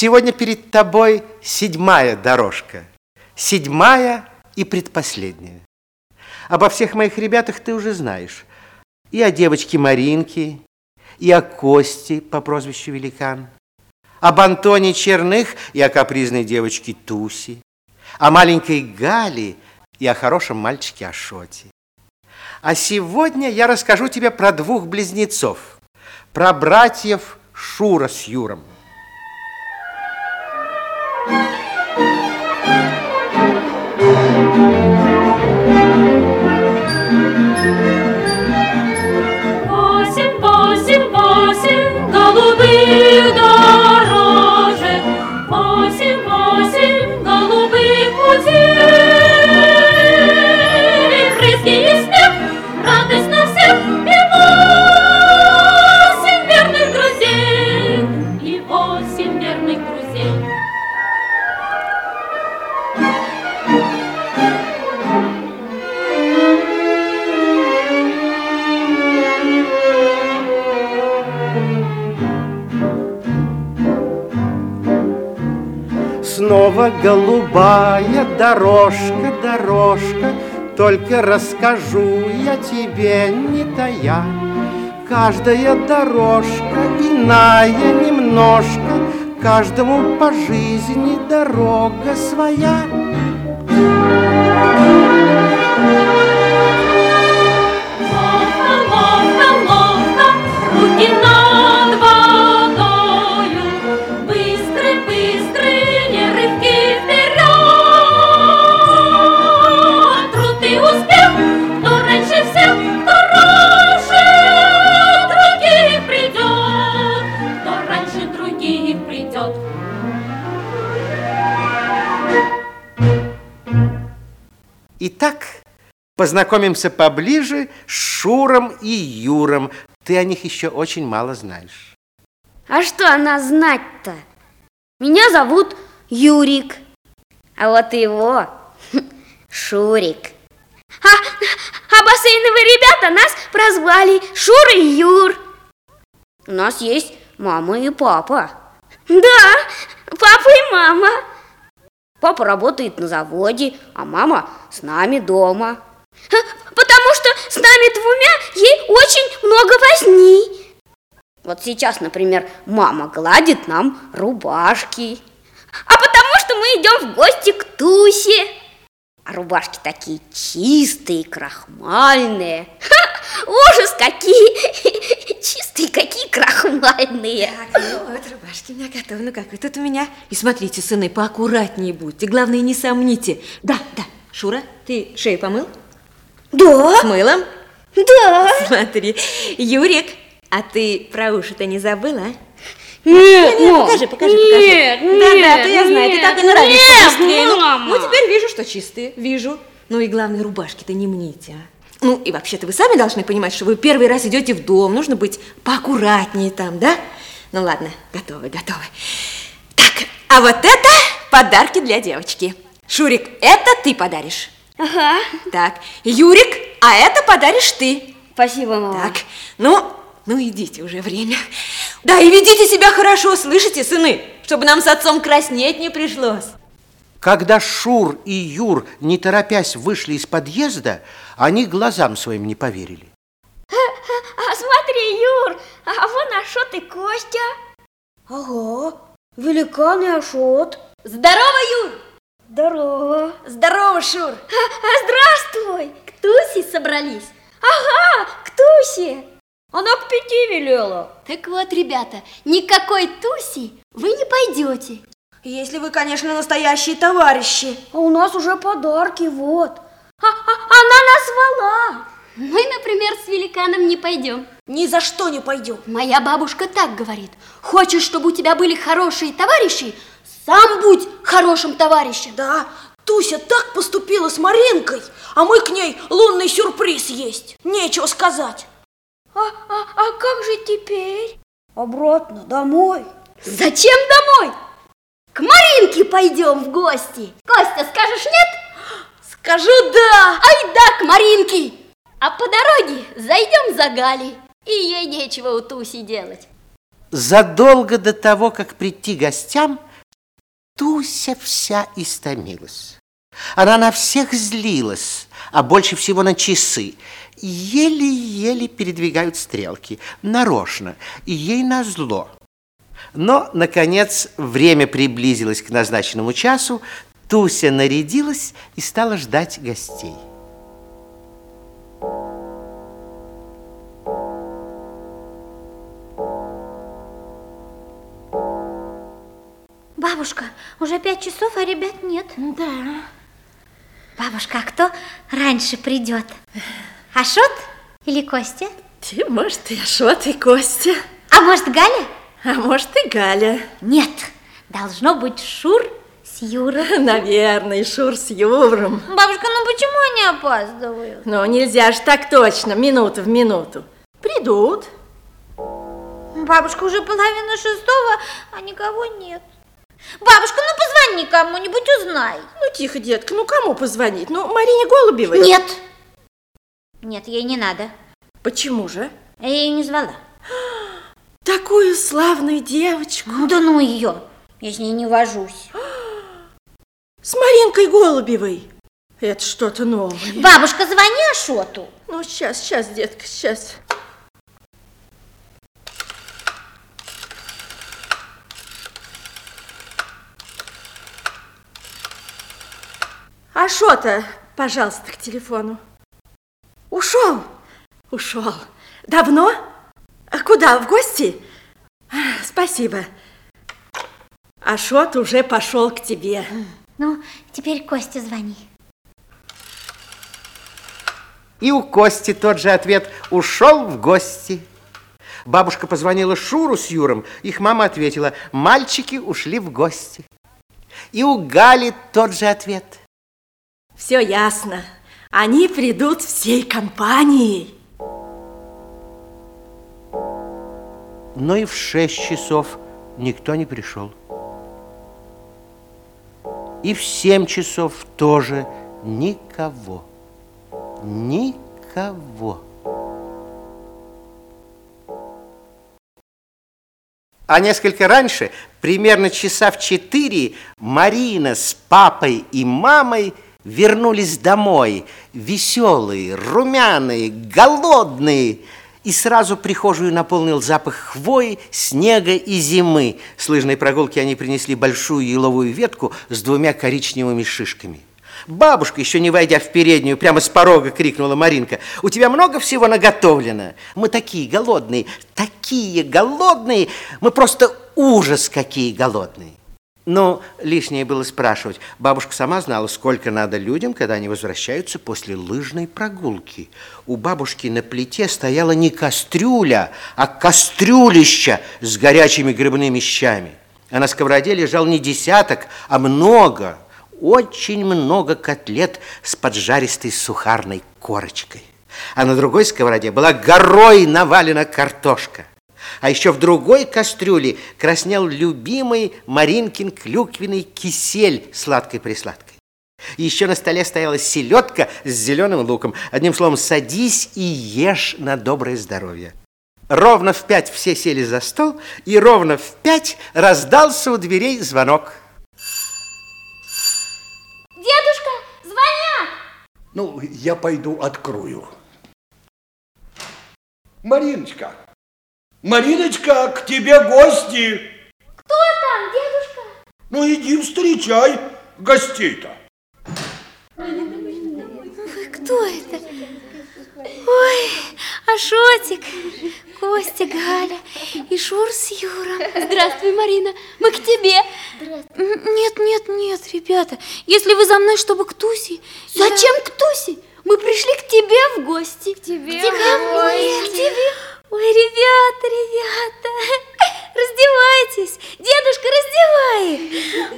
Сегодня перед тобой седьмая дорожка. Седьмая и предпоследняя. Обо всех моих ребятах ты уже знаешь. И о девочке Маринке, и о Косте по прозвищу Великан, об Антоне Черных и о капризной девочке Туси, о маленькой Гале и о хорошем мальчике Ашоте. А сегодня я расскажу тебе про двух близнецов, про братьев Шура с Юром. Снова голубая дорожка, дорожка, Только расскажу я тебе, не тая. Каждая дорожка иная немножко, Каждому по жизни дорога своя. Итак, познакомимся поближе с Шуром и Юром. Ты о них еще очень мало знаешь. А что она знать-то? Меня зовут Юрик, а вот его Шурик. А, а бассейновые ребята нас прозвали Шур и Юр. У нас есть мама и папа. Да, папа и мама. Папа работает на заводе, а мама с нами дома. Потому что с нами двумя ей очень много возни. Вот сейчас, например, мама гладит нам рубашки. А потому что мы идем в гости к Тусе. А рубашки такие чистые, крахмальные. Ха, ужас, какие чистые, какие крахмальные. Так, ну вот, рубашки у меня готовы. Ну как вы тут у меня? И смотрите, сыны, поаккуратнее будьте. Главное, не сомните. Да, да. Шура, ты шею помыл? Да. С мылом? Да. Смотри. Юрик, а ты про уши-то не забыла, а? Нет, нет, покажи, покажи, покажи. Нет, да, нет, да, то я знаю, ты так и нравишься нет, быстрее. Ну, мама. Ну, теперь вижу, что чистые, вижу. Ну и главное, рубашки-то не мните, а. Ну и вообще-то вы сами должны понимать, что вы первый раз идете в дом, нужно быть поаккуратнее там, да? Ну ладно, готовы, готовы. Так, а вот это подарки для девочки. Шурик, это ты подаришь. Ага. Так, Юрик, а это подаришь ты. Спасибо, мама. Так, ну, ну идите уже время. Да, и ведите себя хорошо, слышите, сыны, чтобы нам с отцом краснеть не пришлось. Когда Шур и Юр, не торопясь, вышли из подъезда, они глазам своим не поверили. А смотри, Юр, а вон Ашот и Костя. Ага, великан и Ашот. Здорово, Юр! Здорово. Здорово, Шур! А, а здравствуй. К Тусе собрались. Ага, к Тусе. Она к пяти велела. Так вот, ребята, никакой Туси вы не пойдете. Если вы, конечно, настоящие товарищи. А у нас уже подарки, вот. А, а, она нас звала. Мы, например, с великаном не пойдем. Ни за что не пойдем. Моя бабушка так говорит. Хочешь, чтобы у тебя были хорошие товарищи? Сам будь хорошим товарищем. Да, Туся так поступила с Маринкой, а мы к ней лунный сюрприз есть. Нечего сказать. А, а, а как же теперь? Обратно, домой. Зачем домой? К Маринке пойдем в гости. Костя, скажешь нет? Скажу да. Ай да, к Маринке. А по дороге зайдем за Галей. И ей нечего у Туси делать. Задолго до того, как прийти гостям, Туся вся истомилась. Она на всех злилась, а больше всего на часы. Еле-еле передвигают стрелки, нарочно, и ей назло. Но, наконец, время приблизилось к назначенному часу, Туся нарядилась и стала ждать гостей. Бабушка, уже пять часов, а ребят нет. Да. Бабушка, а кто раньше придет? Ашот или Костя? Ты, может, и Ашот, и Костя. А может, Галя? А может, и Галя. Нет, должно быть Шур с Юрой. Наверное, Шур с Юром. Бабушка, ну почему они опаздывают? Но нельзя ж так точно, минуту в минуту. Придут. Бабушка, уже половина шестого, а никого нет. Бабушка, ну позвони кому-нибудь, узнай. Ну, тихо, детка, ну кому позвонить? Ну, Марине Голубевой? Нет. Нет, ей не надо. Почему же? Я ее не звала. Такую славную девочку. Да ну ее. Я с ней не вожусь. С Маринкой Голубевой. Это что-то новое. Бабушка, звони Ашоту. Ну, сейчас, сейчас, детка, сейчас. Ашота, пожалуйста, к телефону. Ушел? Ушел. Давно? А куда, в гости? А, Спасибо. Ашот уже пошел к тебе. Ну, теперь Костя звони. И у Кости тот же ответ «ушел в гости». Бабушка позвонила Шуру с Юром, их мама ответила «мальчики ушли в гости». И у Гали тот же ответ. Все ясно. Они придут всей компанией. Но и в шесть часов никто не пришел. И в семь часов тоже никого. Никого. А несколько раньше, примерно часа в четыре, Марина с папой и мамой вернулись домой, веселые, румяные, голодные. И сразу прихожую наполнил запах хвои, снега и зимы. С лыжной прогулки они принесли большую еловую ветку с двумя коричневыми шишками. Бабушка, еще не войдя в переднюю, прямо с порога крикнула Маринка. У тебя много всего наготовлено? Мы такие голодные, такие голодные. Мы просто ужас какие голодные. Но лишнее было спрашивать. Бабушка сама знала, сколько надо людям, когда они возвращаются после лыжной прогулки. У бабушки на плите стояла не кастрюля, а кастрюлища с горячими грибными щами. А на сковороде лежал не десяток, а много, очень много котлет с поджаристой сухарной корочкой. А на другой сковороде была горой навалена картошка. А еще в другой кастрюле краснел любимый Маринкин клюквенный кисель сладкой-присладкой. Еще на столе стояла селедка с зеленым луком. Одним словом, садись и ешь на доброе здоровье. Ровно в пять все сели за стол, и ровно в пять раздался у дверей звонок. Дедушка, звонят! Ну, я пойду открою. Мариночка, Мариночка, к тебе гости. Кто там, дедушка? Ну, иди встречай гостей-то. Кто это? Ой, Ашотик, Костя, Галя и Шур с Юром. Здравствуй, Марина, мы к тебе. Нет, нет, нет, ребята, если вы за мной, чтобы к Тусе... я- Зачем к Тусе? Мы пришли к тебе в гости. К тебе? К тебе? К тебе? Ой, ребята, ребята, раздевайтесь. Дедушка, раздевай.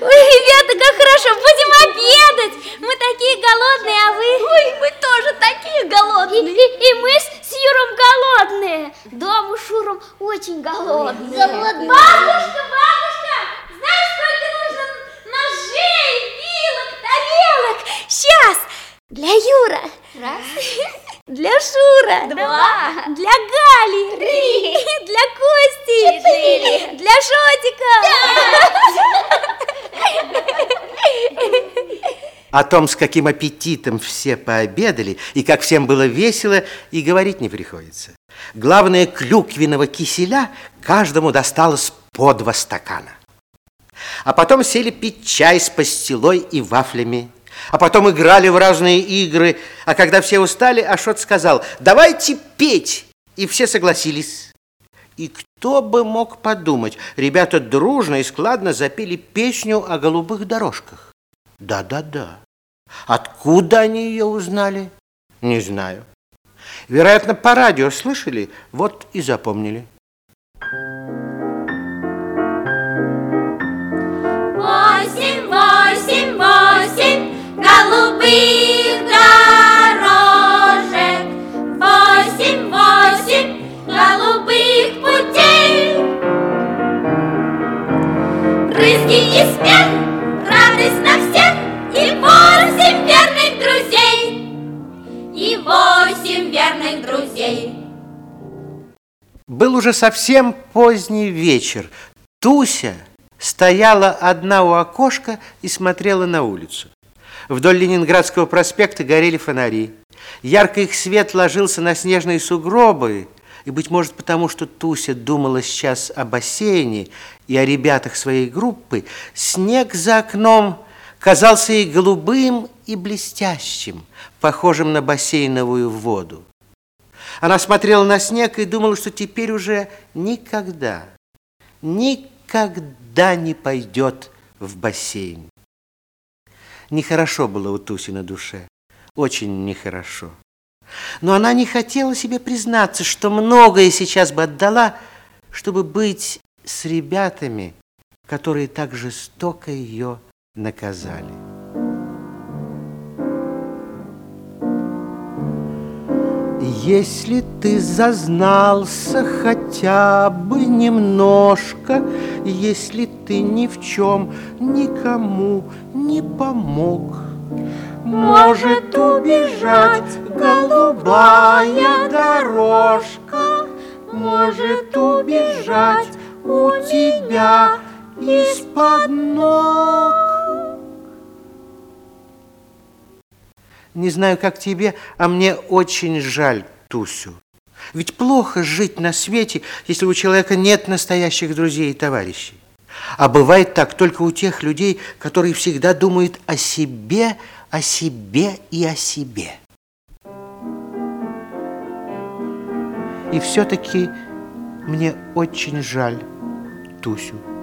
Ой, ребята, как хорошо, будем обедать. Мы такие голодные, а вы? Ой, мы тоже такие И, голодные. и- и мы с, с Юром голодные. Да, мы с Шуром очень голодные. Бабушка, бабушка, знаешь, сколько нужно ножей, вилок, тарелок? Сейчас. Для Юра. Раз. Для Шура. Два. Для Гали. Три. Для Кости. Четыре. Для Шотика. О том, с каким аппетитом все пообедали, и как всем было весело, и говорить не приходится. Главное, клюквенного киселя каждому досталось по два стакана. А потом сели пить чай с пастилой и вафлями. А потом играли в разные игры. А когда все устали, Ашот сказал, давайте петь. И все согласились. И кто бы мог подумать, ребята дружно и складно запели песню о голубых дорожках. Да-да-да. Откуда они ее узнали? Не знаю. Вероятно, по радио слышали, вот и запомнили. Восемь, восемь, восемь голубых уже совсем поздний вечер. Туся стояла одна у окошка и смотрела на улицу. Вдоль Ленинградского проспекта горели фонари. Ярко их свет ложился на снежные сугробы, и, быть может, потому что Туся думала сейчас о бассейне и о ребятах своей группы, снег за окном казался ей голубым и блестящим, похожим на бассейновую воду. Она смотрела на снег и думала, что теперь уже никогда, никогда не пойдет в бассейн. Нехорошо было у Туси на душе, очень нехорошо. Но она не хотела себе признаться, что многое сейчас бы отдала, чтобы быть с ребятами, которые так жестоко ее наказали. Если ты зазнался хотя бы немножко, Если ты ни в чем никому не помог, Может убежать голубая дорожка, Может убежать у тебя из-под ног. Не знаю, как тебе, а мне очень жаль Тусю. Ведь плохо жить на свете, если у человека нет настоящих друзей и товарищей. А бывает так только у тех людей, которые всегда думают о себе, о себе и о себе. И все-таки мне очень жаль Тусю.